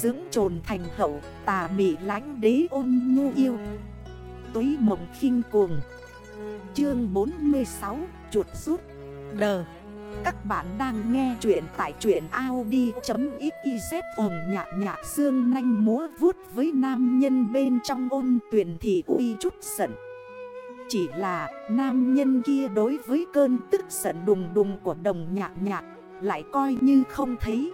Dưỡng trồn thành hậu, tà mị lánh đế ôn nhu yêu. Túy mộng khinh cuồng. Chương 46 Chuột rút. Đờ Các bạn đang nghe chuyện tại chuyện Audi.xyz ồn nhạc nhạc xương nanh múa vuốt với nam nhân bên trong ôn tuyển thì uy chút giận. Chỉ là nam nhân kia đối với cơn tức giận đùng đùng của đồng nhạc nhạc Lại coi như không thấy.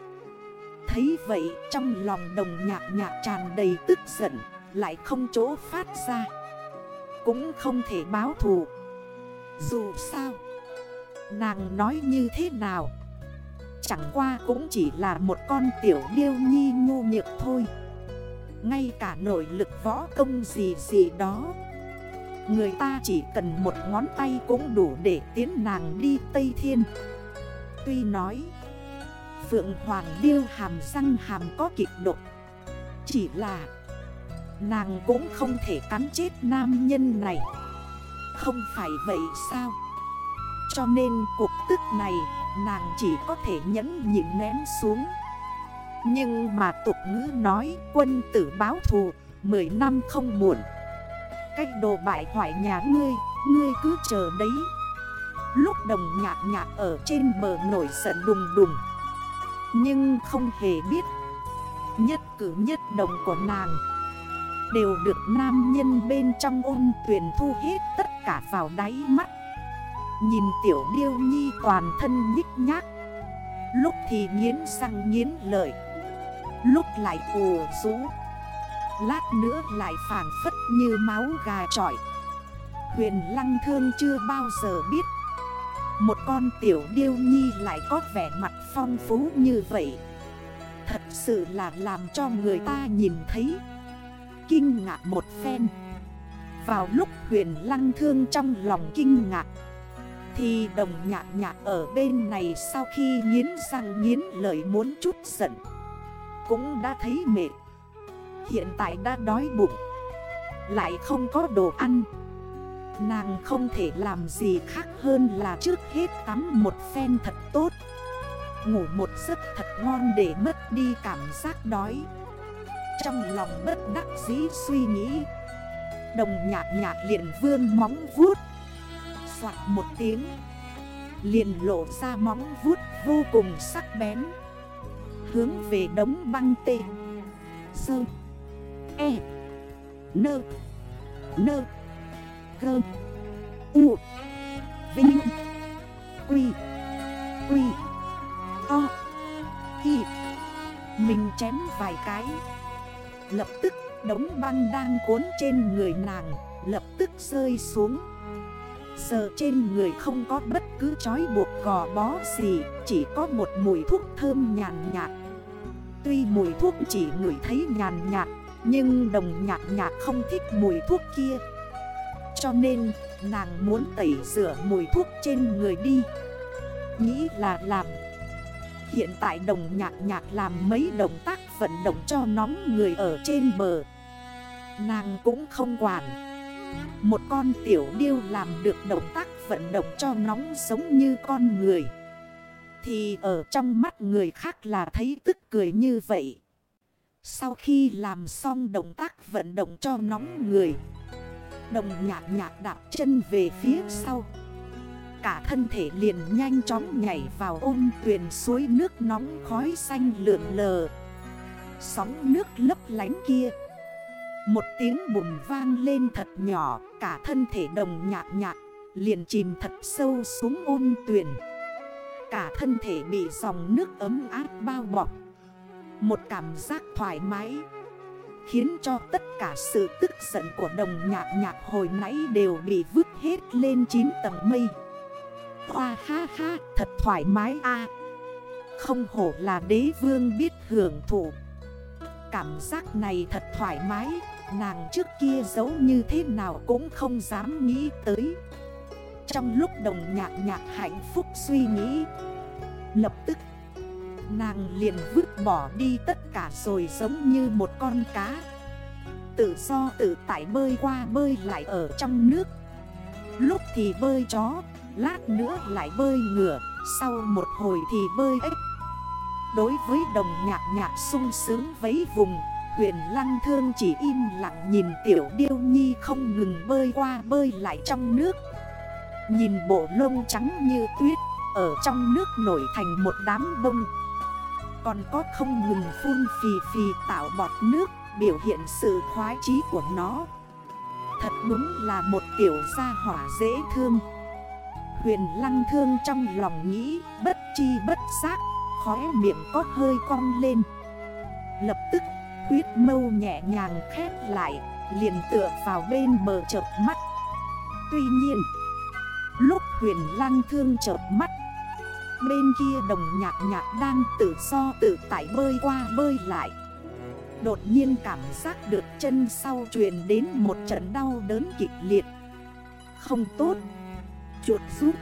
Thấy vậy trong lòng đồng nhạc nhạc tràn đầy tức giận, Lại không chỗ phát ra. Cũng không thể báo thù. Dù sao, Nàng nói như thế nào? Chẳng qua cũng chỉ là một con tiểu điêu nhi nhu nhược thôi. Ngay cả nội lực võ công gì gì đó, Người ta chỉ cần một ngón tay cũng đủ để tiến nàng đi Tây Thiên. Tuy nói Phượng Hoàng Điêu hàm răng hàm có kịch độc. Chỉ là, Nàng cũng không thể cắn chết nam nhân này. Không phải vậy sao? Cho nên cuộc tức này, Nàng chỉ có thể nhẫn nhịn nén xuống. Nhưng mà tục ngữ nói, Quân tử báo thù, Mười năm không muộn. Cách đồ bại hoại nhà ngươi Ngươi cứ chờ đấy. Lúc đồng nhạc nhạc ở trên bờ nổi giận đùng đùng. Nhưng không hề biết. Nhất cử nhất động của nàng Đều được nam nhân bên trong ôn tuyển thu hết tất cả vào đáy mắt. Nhìn tiểu điêu nhi toàn thân nhích nhác. Lúc thì nghiến răng nghiến lợi. Lúc lại ồ rú Lát nữa lại phản phất như máu gà trọi. Huyền lăng thương chưa bao giờ biết. Một con tiểu điêu nhi lại có vẻ mặt phong phú như vậy. Thật sự là làm cho người ta nhìn thấy Kinh ngạc một phen. Vào lúc huyền lăng thương trong lòng kinh ngạc, Thì đồng nhạc nhạc ở bên này sau khi nghiến răng nghiến lời muốn chút giận, Cũng đã thấy mệt. Hiện tại đã đói bụng, Lại không có đồ ăn. Nàng không thể làm gì khác hơn là trước hết tắm một phen thật tốt. Ngủ một giấc thật ngon để mất đi cảm giác đói. Trong lòng bất đắc dĩ suy nghĩ, Đồng nhạc nhạc liền vươn móng vuốt. Xoạt một tiếng, Liền lộ ra móng vuốt vô cùng sắc bén. Hướng về đống băng tê. Sơ. E. Nơ. Nơ. Gơ U. Vinh. Quy. Quy. To. Y Mình chém vài cái. Lập tức, đống băng đang cuốn trên người nàng, Lập tức rơi xuống. Giờ trên người không có bất cứ chói buộc gò bó gì, Chỉ có một mùi thuốc thơm nhàn nhạt. Tuy mùi thuốc chỉ ngửi thấy nhàn nhạt, Nhưng đồng nhạt nhạt không thích mùi thuốc kia. Cho nên, nàng muốn tẩy rửa mùi thuốc trên người đi. Nghĩ là làm. Hiện tại đồng nhạc nhạc làm mấy động tác vận động cho nóng người ở trên bờ. Nàng cũng không quản. Một con tiểu điêu làm được động tác vận động cho nóng giống như con người. Thì ở trong mắt người khác là thấy tức cười như vậy. Sau khi làm xong động tác vận động cho nóng người Đồng nhạc nhạc đạp chân về phía sau. Cả thân thể liền nhanh chóng nhảy vào ôm tuyền suối nước nóng khói xanh lượn lờ. Sóng nước lấp lánh kia. Một tiếng bùm vang lên thật nhỏ, Cả thân thể đồng nhạc nhạc liền chìm thật sâu xuống ôn tuyền. Cả thân thể bị dòng nước ấm áp bao bọc. Một cảm giác thoải mái Khiến cho tất cả sự tức giận của đồng nhạc nhạc hồi nãy đều bị vứt hết lên 9 tầng mây. Hoa ha ha, thật thoải mái a. Không hổ là đế vương biết hưởng thụ. Cảm giác này thật thoải mái, Nàng trước kia giấu như thế nào cũng không dám nghĩ tới. Trong lúc đồng nhạc nhạc hạnh phúc suy nghĩ, Lập tức Nàng liền vứt bỏ đi tất cả rồi giống như một con cá. Tự do tự tại bơi qua bơi lại ở trong nước. Lúc thì bơi chó, Lát nữa lại bơi ngựa, Sau một hồi thì bơi ếch. Đối với đồng nhạc nhạc sung sướng vấy vùng, Huyền lăng thương chỉ im lặng nhìn tiểu điêu nhi không ngừng bơi qua bơi lại trong nước. Nhìn bộ lông trắng như tuyết, Ở trong nước nổi thành một đám bông. Còn có không ngừng phun phì phì tạo bọt nước, Biểu hiện sự khoái trí của nó. Thật đúng là một tiểu gia hỏa dễ thương. Huyền lăng thương trong lòng nghĩ, Bất chi bất giác, Khóe miệng có hơi cong lên. Lập tức, huyết mâu nhẹ nhàng khép lại, Liền tựa vào bên bờ chợp mắt. Tuy nhiên, Lúc huyền lăng thương chợp mắt Bên kia đồng nhạc nhạc đang tự do tự tại bơi qua bơi lại. Đột nhiên cảm giác được chân sau truyền đến một trận đau đớn kịch liệt. Không tốt. Chuột rút.